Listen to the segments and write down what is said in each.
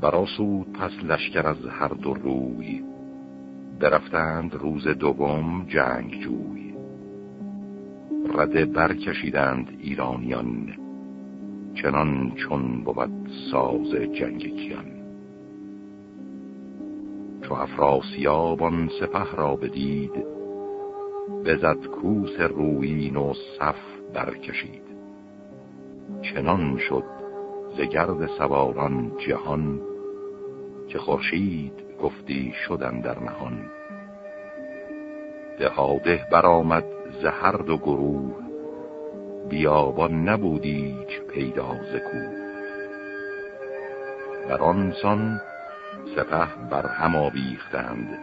براسود پس لشکر از هر دو روی. برفتند روز دوم جنگ جوی. رده برکشیدند ایرانیان چنان چون بود ساز جنگ کیان. چو افراسیابان سپه را بدید بزد کوس رویین و صف برکشید. چنان شد زگرد سواران جهان که خورشید گفتی شدن در نهان. دهاده برآمد زهر دو گروه بیابان نبودی چه پیدا زکو بر آنسان سپه بر هم آویختند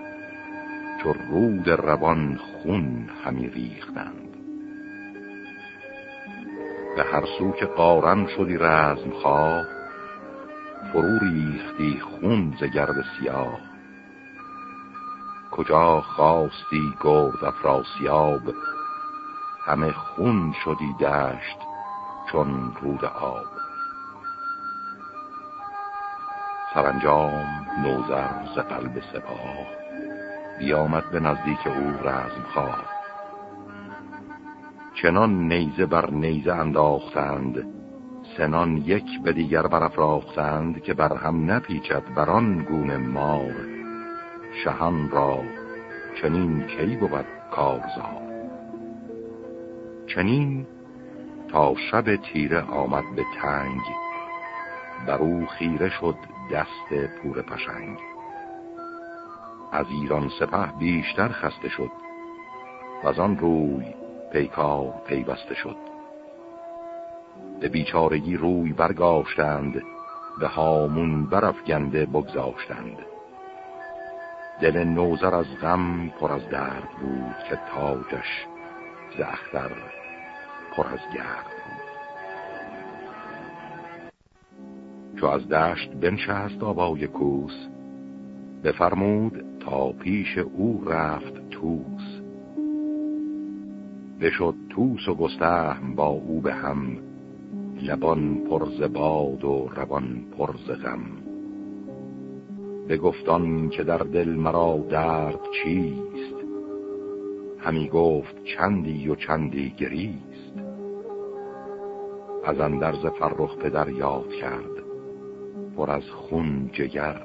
چو رود روان خون همی ریختند. به هر سو که قارن شدی رزم خواه فرو ریختی خون ز گرد سیاه. کجا خواستی گرد افراسیاب؟ همه خون شدی دشت چون رود آب. سرانجام نوزر ز قلب سپاه. بیامد به نزدیک او رزم خواه. چنان نیزه بر نیزه انداختند سنان یک به دیگر برافراختند که بر هم نپیچد بر آن گونه مار. شهان را چنین کی بود کارزار؟ چنین تا شب تیره آمد به تنگ. بر او خیره شد دست پور پشنگ. از ایران سپه بیشتر خسته شد. و از آن روی پیکار پیوسته شد. به بیچارگی روی برگاشتند به هامون برافگنده بگذاشتند. دل نوزر از غم پر از درد بود که تاجش ز اختر پر از گرد بود. چو از دشت بنشست آبای کوس بفرمود تا پیش او رفت توس بشد توس و گستهم با او به هم لبان پرز باد و روان پرز غم. بگفتان که در دل مرا درد چیست؟ همی گفت چندی و چندی گریست. از اندرز فرخ پدر یاد کرد. پر از خون جگر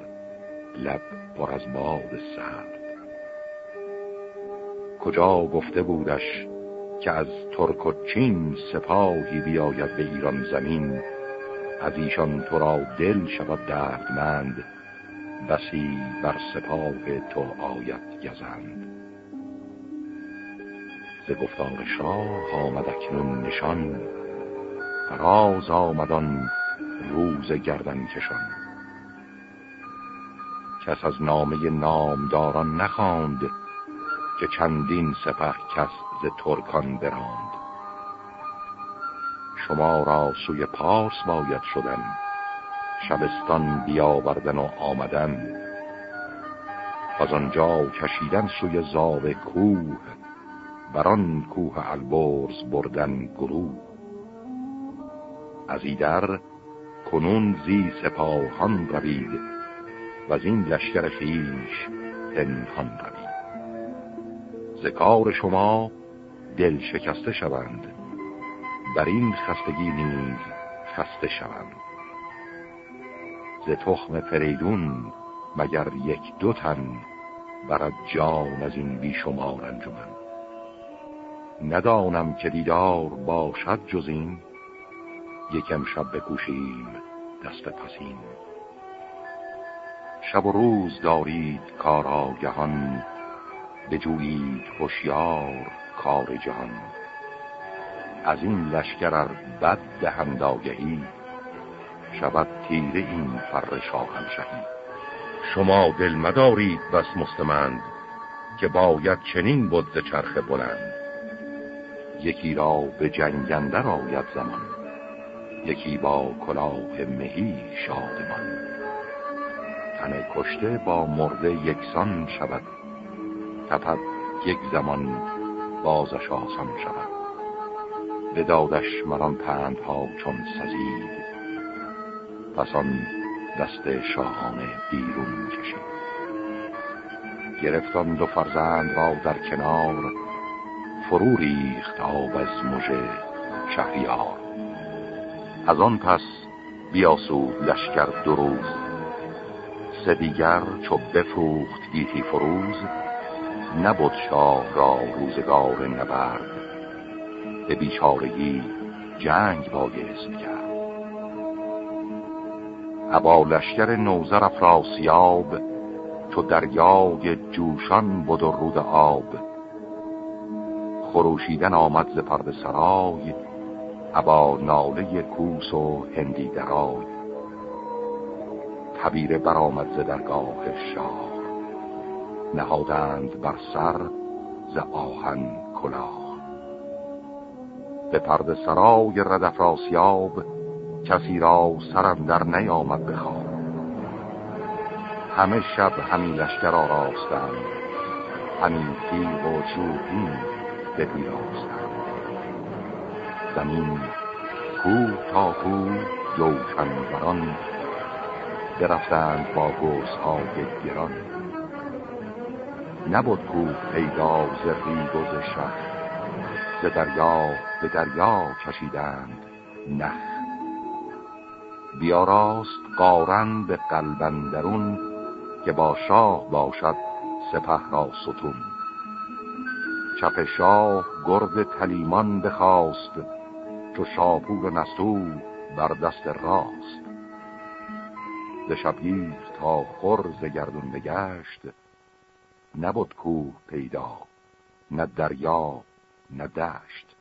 لب پر از باد سرد. کجا گفته بودش که از ترک و چین سپاهی بیاید به ایران زمین از ایشان تو را دل شود دردمند بسی بر سپاه تو آید گزند. ز گفتار شاه آمد اکنون نشان فراز آمدان روز گردن کشان. کس از نامه نامداران نخواند که چندین سپه کس ز ترکان براند. شما را سوی پارس باید شدن شبستان بیاوردن و آمدن. از آنجا کشیدن سوی زاو کوه بران کوه البرز بردن گروه. از ایدر کنون زی سپاهان روید و از این لشکر خیش پنهان روید. ذکار شما دل شکسته شوند. بر این خستگی نیز خسته شوند. ز تخم فریدون مگر یک دو تن برد جان از این بیشمار انجمن. ندانم که دیدار باشد جز این یکم شب بکوشیم دست پسین. شب و روز دارید کار آگهان بجویید هوشیار کار جهان. از این لشکر بد دهند آگهی شود تیره این فر شاهنشهی شما دل مدارید بس مستمند که باید چنین بود چرخ بلند. یکی را به جنگندر آید زمان یکی با کلاه مهی شادمان تن کشته با مرده یکسان شود تپد یک زمان بازش آسان شود. بدادش مران پندها چون سزید پسان دست شاهانه بیرون کشید. گرفتان دو فرزند را در کنار فرو ریخت آب از مژه شهریار. از آن پس بیاسود لشکر دو روز سه دیگر چو بفروخت گیتی فروز نبود شاه را روزگار نبرد. به بیچارگی جنگ بایست کرد. ابا لشکر نوزر افراسیاب چو دریای جوشان بود و رود آب. خروشیدن آمد ز پرد سرای ابا ناله کوس و هندی درای. تبیره برآمد ز درگاه شاه. نهادند بر سر ز آهن کلاه. به پرد سرای ردف راسیاب کسی را سرم در نیامد بخواب همه شب همین لشکر آراستند همین تیغ و چوبین به بیراستند زمین کوه تا کوه جوشنوران برفتند با گوزهای گران. نبود کوه پیدا ز ریگ و ز ز دریا به دریا کشیدند نه بیاراست قارن به قلبندرون که با شاه باشد سپه را ستون. چپ شاه گرد تلیمان بخواست چو شاپور نستو بر دست راست. ز شبگیر تا خور ز گردون بگشت نبود کوه پیدا نه دریا نه دشت.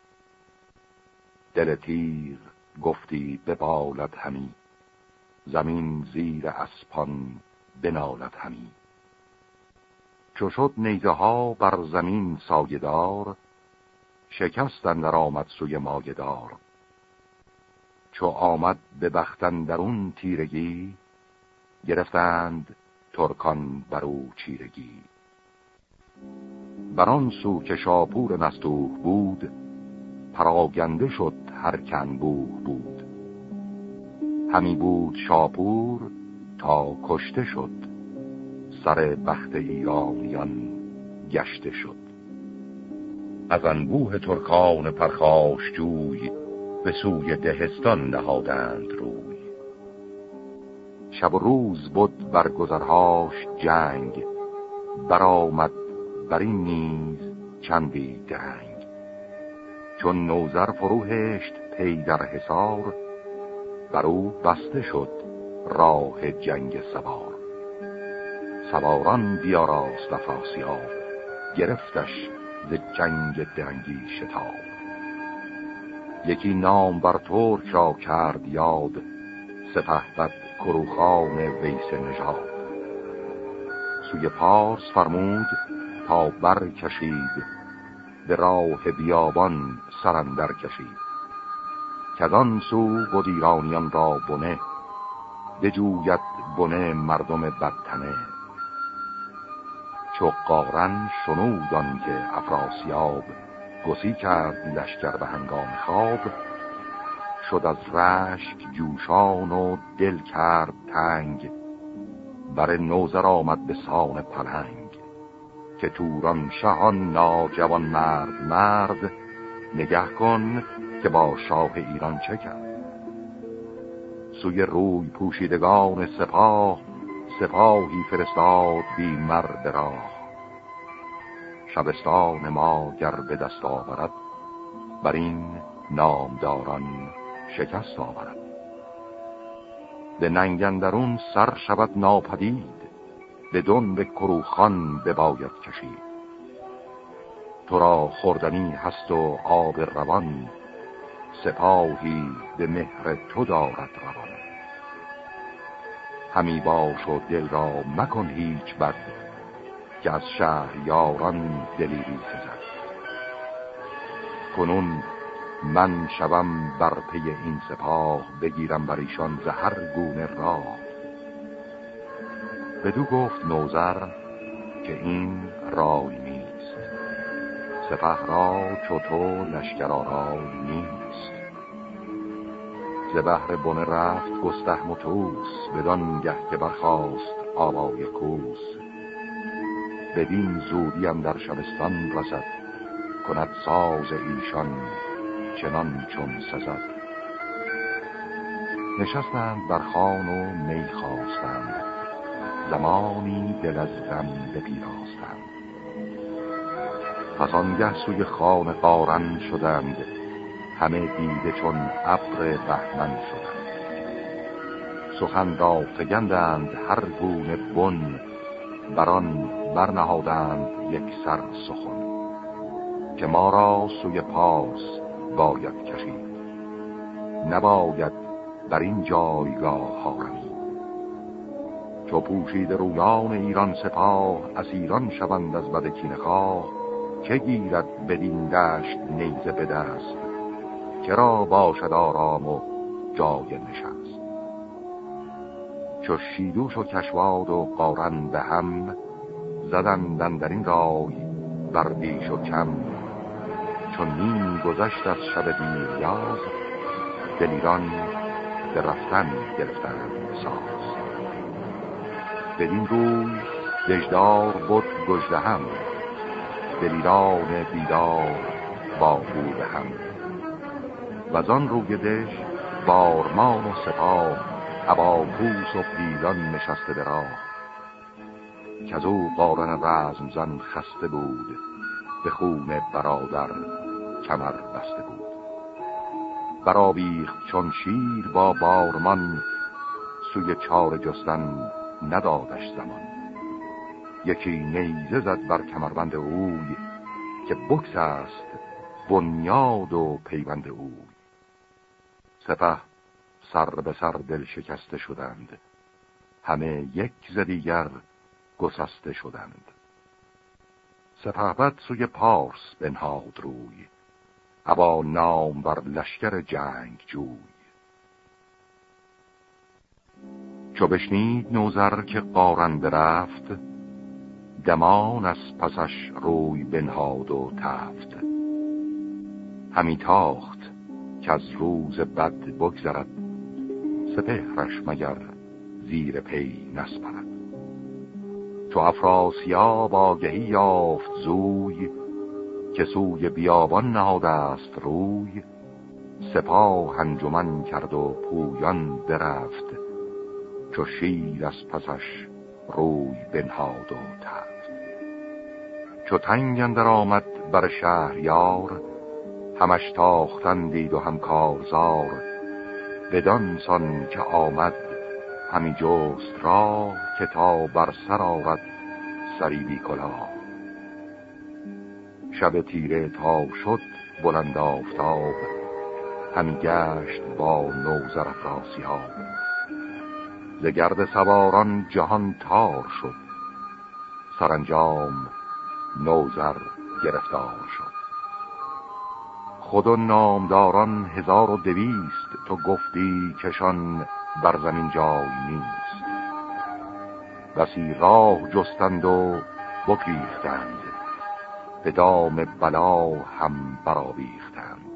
دل تیر گفتی ببالد همی زمین زیر اسپان بنالد همی. چو شد نیزه ها بر زمین سایدار شکستن در آمد سوی مایدار. چو آمد به بختن درون تیرگی گرفتند ترکان برو چیرگی. بران سو که شاپور نستوه بود پراگنده شد هر کنبوه بود. همی بود شاپور تا کشته شد سر بخت ایرانیان گشته شد. از انبوه ترکان پرخاش جوی به سوی دهستان نهادند روی. شب و روز بود بر گذرهاش جنگ برآمد بر این نیز چندی درنگ چون نوزر فروهشت پی در حصار بر او بسته شد راه جنگ سوار. سواران بیاراست افراسیاب گرفتش ز جنگ درنگی شتاب. یکی نام بر ترک را کرد یاد سپه بد کروخان ویس نژاد. سوی پارس فرمود بر کشید به راه بیابان سرندر کشید. کدان سو بود ایرانیان را بنه بجوید بنه مردم بدتنه. چو قارن شنودان که افراسیاب گسی کرد لشکر به هنگام خواب شد از رشک جوشان و دل کرد تنگ. بر نوزر آمد به سان پلنگ. که توران شهان ناجوان مرد مرد نگه کن که با شاه ایران چه کرد؟ سوی روی پوشیدگان سپاه سپاهی فرستاد بی مرد راه. شبستان ما گر به دست آورد بر این نامداران شکست آورد. به ننگندرون سر شود ناپدید به دون به کروخان بباید کشید تو را خوردنی هست و آب روان سپاهی به مهر تو دارد روان. همی باش و دل را مکن هیچ بد که از شهر یاران دلیری سزد کنون من شوم بر پی این سپاه بگیرم بر ایشان زهر گونه راه. بدو گفت نوزر که این رای نیست. سپه را چو تو لشکر نیست. ز بحر بن رفت گسته متوس بدان گه که برخواست آوای کوس. بدین زودیم در شبستان رسد کند ساز ایشان چنان چون سزد. نشستند بر خان و می خواستند. زمانی دل از غم بپیراستند پس آنگه سوی خان قارن شدند همه دیده چون ابر بهمن شدند. سخن را فگندند هر گونه بن بران برنهادند یک سر سخن که ما را سوی پاس باید کشید. نباید بر این جایگاه هارمید چو پوشید رویان ایران سپاه از ایران شوند از بد کینخواه که گیرد بدین دشت نیزه به دست؟ کرا باشد آرام و جای نشست؟ چو شیدوش و کشواد و قارن به هم زدندن در این رای بر بیش و کم. چون نیم گذشت از شب دیر یاز دلیران به رفتن گرفتند ساز. بدین روی دژدار بود گجده هم دلیران بیدار با بود هم. و آن روی دژ بارمان و سپاه هواپوس و پیلان نشسته به راه. که از او قارن رزم زن خسته بود به خون برادر کمر بسته بود. برابیخت چون شیر با بارمان سوی چار جستن ندادش زمان. یکی نیزه زد بر کمربند اوی که بکس است بنیاد و پیوند اوی. سپه سر به سر دل شکسته شدند. همه یک زدیگر گسسته شدند. سپهبد سوی پارس بنهاد روی. ابا نام بر لشکر جنگ جوی چو بشنید نوزر که قارن برفت دمان از پسش روی بنهاد و تفت. همی تاخت که از روز بد بگذرد سپهرش مگر زیر پی نسپرد. چو افراسیاب آگهی یافت زوی که سوی بیابان نهاده است روی. سپاه انجمن کرد و پویان درفت چو شیر از پسش روی بنهاد و تفت چو تنگ اندر آمد بر شهریار همش تاختن دید و هم کارزار بدان سان که آمد همی جست را که تا بر سر آرد سری بی کلا شب تیره تا شد بلند آفتاب همی گشت با نوزر افراسیاب. ز گرد سواران جهان تار شد. سرانجام نوزر گرفتار شد. خود و نامداران هزار و دویست تو گفتی کشان بر زمین جای نیست. بسی راه جستند و بکریختند به دام بلا هم برآویختند.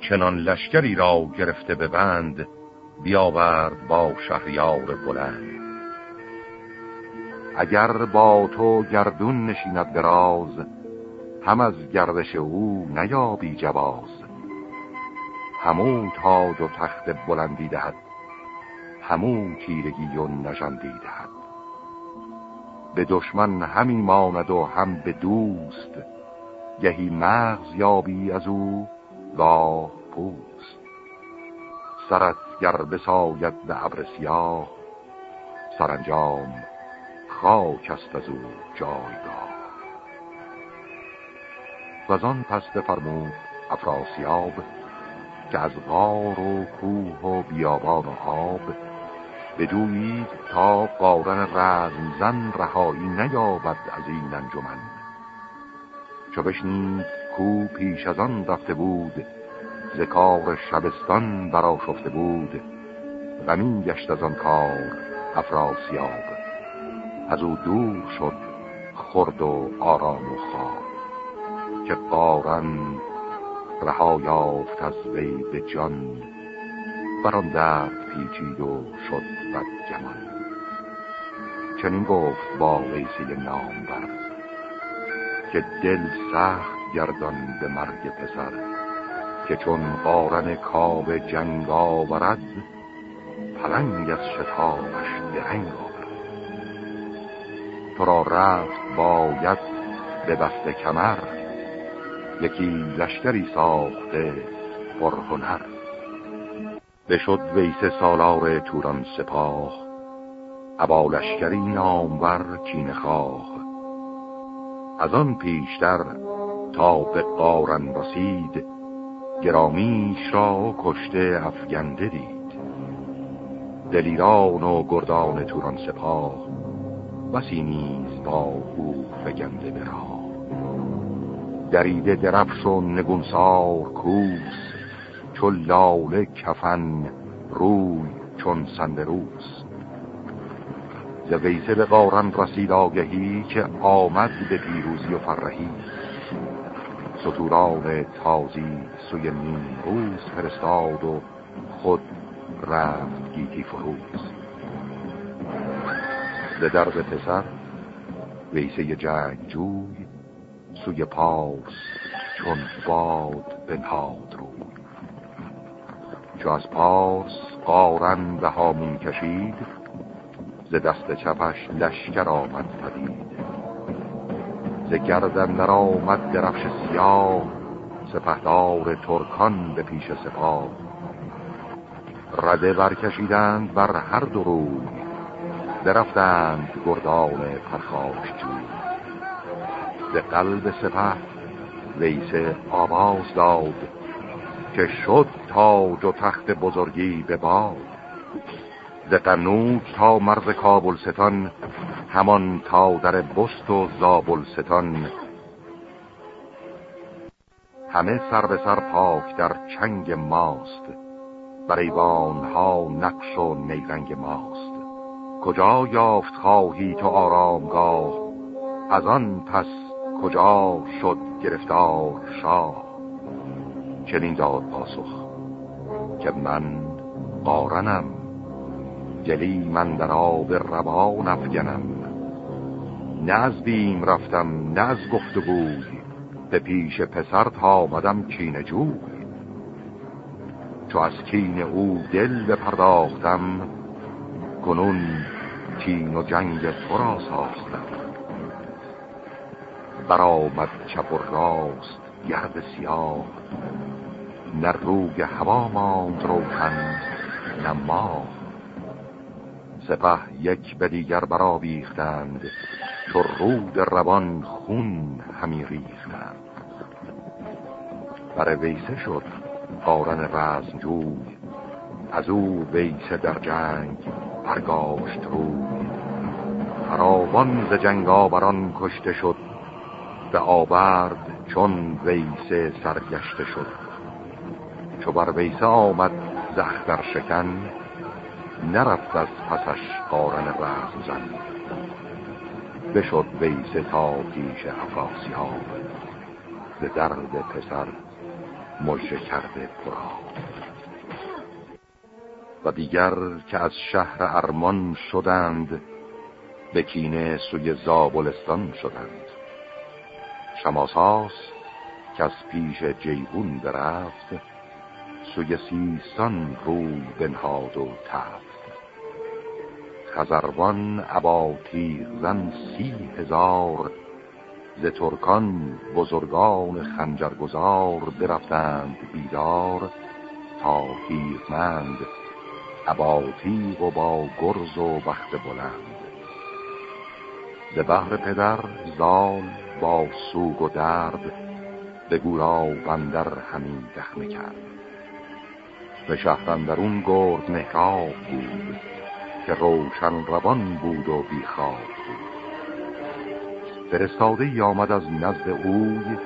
چنان لشکری را گرفته به بند بیاورد با شهریار بلند. اگر با تو گردون نشیند دراز هم از گردش او نیابی جواز. همون تاج و تخت بلندی دهد همون تیرگی و نژندی دهد. به دشمن همی ماند و هم به دوست گهی مغز یابی از او و پوست. سرت گر بساید به ابر سیاه سرانجام خاک است از او جایگاه. و آن پس بفرمود افراسیاب که از غار و کوه و بیابان و آب بدوید تا قارن رزم زن رهایی نیابد از این انجمن. چو بشنید کو پیش از آن رفته بود ز کار شبستان برا شفته بود غمین گشت از آن کار افراسیاب. از او دور شد خرد و آرام و خواب که قارن رها یافت از وی به جان. بران درد پیچید و شد بد گمان چنین گفت با ویسی نام بر که دل سخت گردان به مرگ پسر. که چون قارن کاب جنگ آورد پلنگ از شتابش درنگ آورد. تو را رفت باید به بست کمر یکی لشکری ساخته پرهنر بشد ویس سالار توران سپاه ابا لشکری نامور کین خواه. از آن پیشتر تا به قارن رسید گرامیش را کشته افگنده دید. دلیران و گردان توران سپاه بسی نیز با او فگنده به راه. دریده درفش و نگونسار کوس چو لاله کفن روی چون سندروس ز ویسه به قارن رسید آگهی که آمد به پیروزی و فرهی. ستوران تازی سوی نیم روز فرستاد و خود رفت گیتی فروز. ز درد پسر ویسه جنگ جوی سوی پارس چون باد بنهاد روی. چو از پارس قارن به هامون کشید ز دست چپش لشکر آمد پدید. ز گردن در آمد درفش سیاه سپهدار ترکان به پیش سپاه. رده برکشیدند بر هر دو درفتند گردان پرخاش جوی. ز قلب سپه ویسه آواز داد که شد تاج و تخت بزرگی به باد. ز قنوج تا مرز کابل ستان همان تا در بست و زابل ستان همه سر به سر پاک در چنگ ماست. بر ایوان ها نقش و نیرنگ ماست. کجا یافت خواهی تو آرامگاه؟ از آن پس کجا شد گرفتار شاه؟ چنین داد پاسخ که من قارنم. جلی من در آب روان افگنم. بیم رفتم نه از گفتگوی. به پیش پسر تا مدم کین جوی. چو از کین او دل بپرداختم کنون کین و جنگ تو را ساختم. برآمد چپ و راست گرد سیاه. نه روگ هوا ماند روشن نه ماه. سپه یک به دیگر برآویختند چو رود روان خون همی ریختند. بر ویسه شد قارن رزم جوی از او ویسه در جنگ برگاشت روی. فراوان ز جنگ آوران کشته شد به آورد چون ویسه سرگشته شد. چو بر ویسه آمد زخ در شکن نرفت از پسش قارن رزم زن. بشد ویسه تا پیش افراسیاب. به درد پسر مجه کرده پرا و دیگر که از شهر ارمان شدند به کینه سوی زابلستان شدند. شماساس که از پیش جیبون برفت سوی سیستان روی بنهاد و تفت. خزروان ابا زن سی هزار ز ترکان بزرگان خنجرگزار برفتند بیدار تا تیغمند ابا و با گرز و بخت بلند. ز بحر پدر زال با سوگ و درد به گورا بندر همین دخمه کرد. به شهرندرون گرد مهراب بود. که روشن روان بود و بیخواب بود. فرستاده آمد از نزد اوی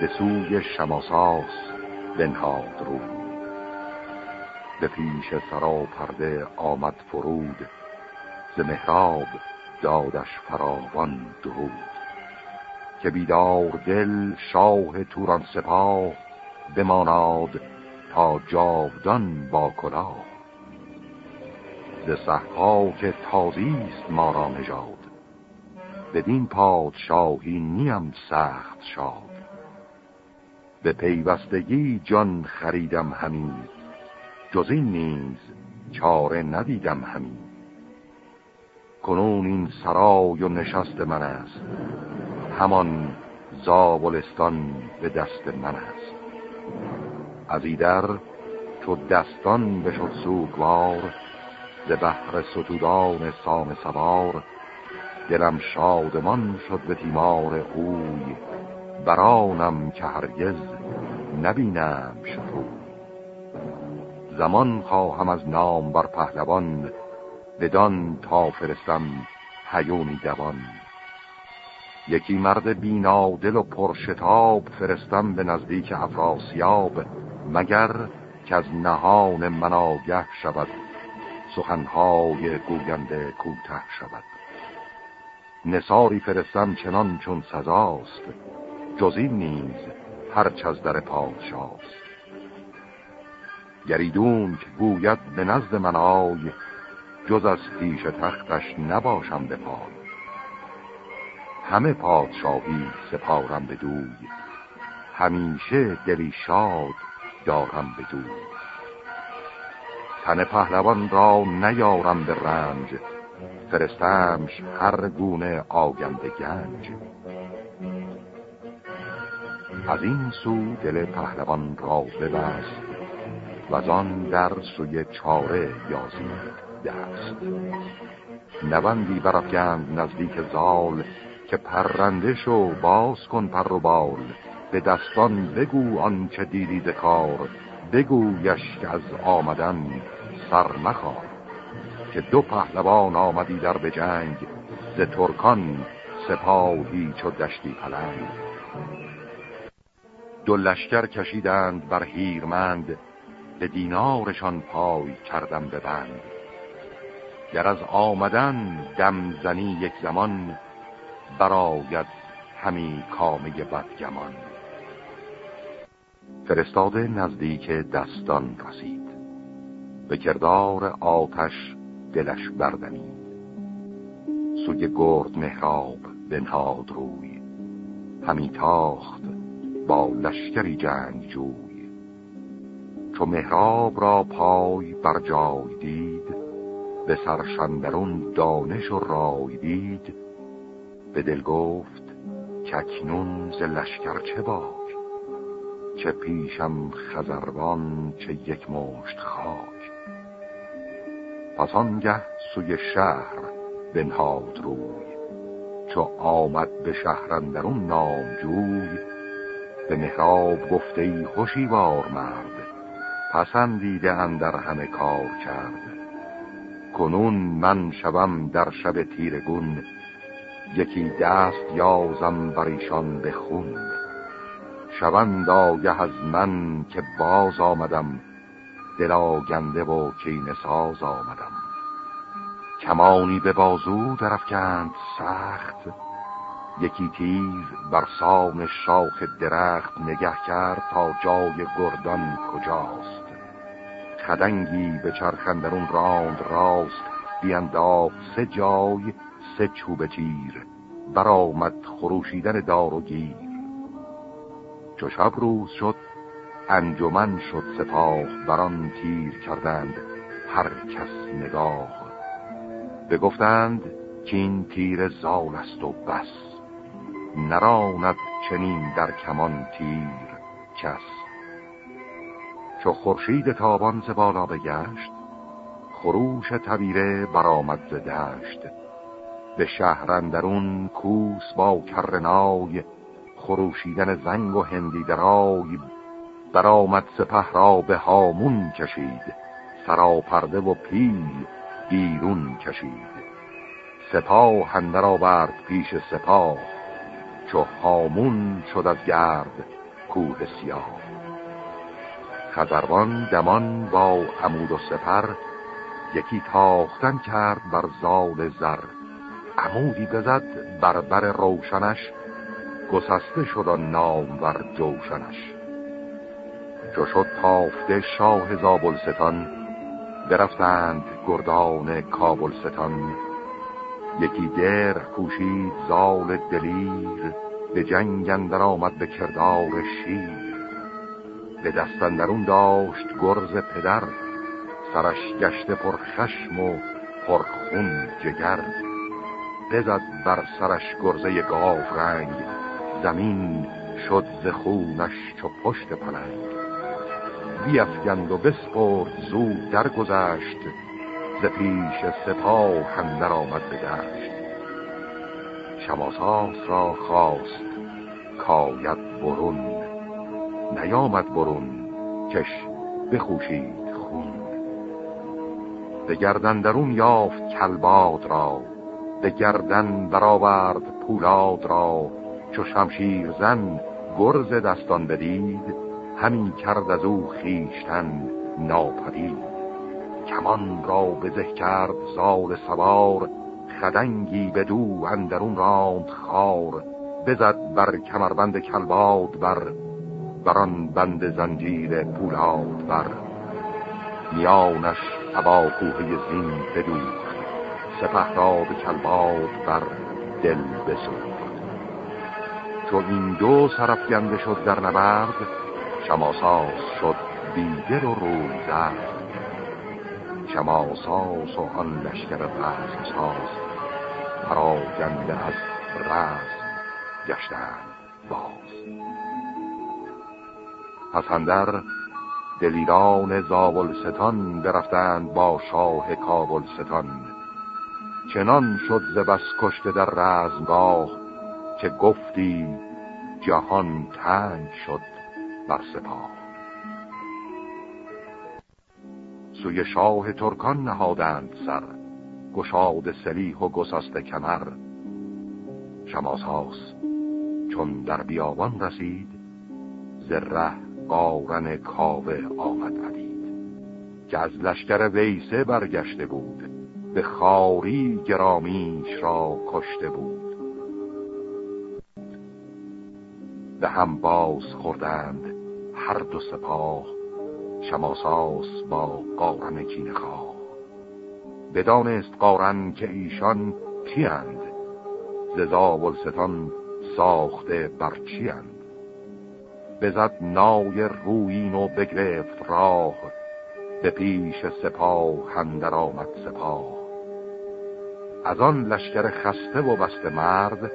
به سوی شماساس بنهاد رو به پیش سرا پرده آمد فرود ز مهراب دادش فراوان درود. که بیدار دل شاه توران سپاه بماناد تا جاودان با کلاه. ز که تازیست ما را نژاد. بدین پادشاهی نیم سخت شاد. به پیوستگی جان خریدم همی جز این نیز چاره ندیدم همی. کنون این سرای و نشست من است همان زابلستان به دست من است. از ایدر چو دستان بشد سوگوار ز بحر ستودان سام سوار دلم شادمان شد به تیمار اوی برانم که هرگز نبینم شروع زمان خواهم از نام بر پهلوان بدان تا فرستم هیونی دوان. یکی مرد بینادل و پرشتاب فرستم به نزدیک افراسیاب مگر که از نهان مناگه شود. سخنهای گوینده کوته شود. نصاری فرستم چنان چون سزاست جز این نیز هرچ از در پادشاست. گریدون که گوید به نزد من آی جز از پیش تختش نباشم به پای. همه پادشاهی سپارم به دوی همیشه دلی شاد دارم به دوی. تن پهلوان را نیارم به رنج. فرستمش هر گونه آگنده گنج. از این سو دل پهلوان را ببست و آن در سوی چاره یازید دست. نوندی برافگند نزدیک زال که پرنده شو باز کن پر و بال. به دستان بگو آنچه دیدی کار. بگویش که از آمدن سر مخواه که دو پهلوان آمدی در به جنگ ز ترکان سپاهی چو دشتی پلنگ. دو لشکر کشیدند بر هیرمند به دینارشان پای کردم به بند. گر از آمدن دم زنی یک زمان براید همی کامه بدگمان فرستاده نزدیک دستان رسید. به کردار آتش دلش بردمید. سوی گرد مهراب بنهاد روی. همی تاخت با لشکری جنگ جوی. چو مهراب را پای بر جای دید به سرشندرون دانش و رای دید به دل گفت ککنون ز لشکر چه باک چه پیشم خزروان چه یک مشت خاک. پس آنگه سوی شهر بنهاد روی چو آمد به شهرندرون نامجوی به مهراب گفته ای خوشیوار مرد پسندیده اندر همه کار کرد. کنون من شوم در شب تیرگون یکی دست یازم بر ایشان به خون. شوند آگه از من که باز آمدم. دلا گنده و کین ساز آمدم. کمانی به بازو درفکند سخت. یکی تیز بر سام شاخ درخت نگه کرد تا جای گردان کجاست. خدنگی به چرخندرون راند راست. بیانداخت سه جای سه چوب تیر. برآمد خروشیدن دار و گیر. چو شب روز شد انجمن شد سپاه بران تیر کردند هر کس نگاه. بگفتند که این تیر زال است و بس نراند چنین در کمان تیر کس. چو خورشید تابان ز بالا بگشت خروش تبیره برآمد ز دشت. به شهرندرون کوس با کرنای خروشیدن زنگ و هندی درای برآمد سپه را به هامون کشید. سراپرده و پیل بیرون کشید. سپاه هندر آورد پیش سپاه. چو هامون شد از گرد کوه سیاه. خزروان دمان با عمود و سپر یکی تاختن کرد بر زال زر. عمودی بزد بر بر روشنش گسسته شد نام بر جوشنش. چو شد تافته شاه زابلستان برفتند گردان کابل ستان یکی در کوشید زال دلیر به جنگ اندر آمد به کردار شیر. به دستندرون داشت گرز پدر سرش گشته پر خشم و پر خون جگر. بزد بر سرش گرزه گاو رنگ زمین شد ز خونش چو پشت پلنگ. بیفگند و بسپرد زود درگذشت ز پیش سپاه هندر آمد به دشت. شماساس را خواست کاید برون. نیامد برون کش بخوشید خون. به گردن درون یافت کلباد را به گردن برآورد پولاد را. چو شمشیر زن گرز دستان بدید همین کرد از او خیشتن ناپدید. کمان را بزه کرد زال سوار خدنگی به دو اندرون راند خار. بزد بر کمربند کلباد بر بران بند زنجیر پولاد بر. میانش عبا کوه زین بدوخت سپه را به کلباد بر دل بسوخت. چون این دو سرفگنده شد در نبرد شماساس شد بیدر و روی زرد شماساس و آن لشکر رسم ساز پراگنده از رسم گشتند باز. پسندر دلیران زاولستان برفتند با شاه کابلستان. چنان شد ز بس کشته در رزمگاه که گفتی جهان تنگ شد بر سپاه. سوی شاه ترکان نهادند سر گشاد سلیح و گسست کمر. شماساس چون در بیابان رسید زره قارن کاوه آمد پدید. که از لشکر ویسه برگشته بود به خاری گرامیش را کشته بود. به هم باز خوردند هر دو سپاه شماساس با قارن کین خواه بدانست قارن که ایشان کیند ززا ستان ساخته بر بزد نای روین و بگرفت راه به پیش سپاه هندر آمد سپاه. از آن لشکر خسته و بسته مرد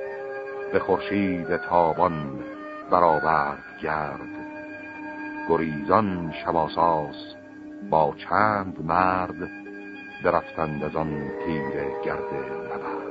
به خورشید تابان برآورد گرد. گریزان شماساس با چند مرد برفتند از آن تیر گرد نبرد.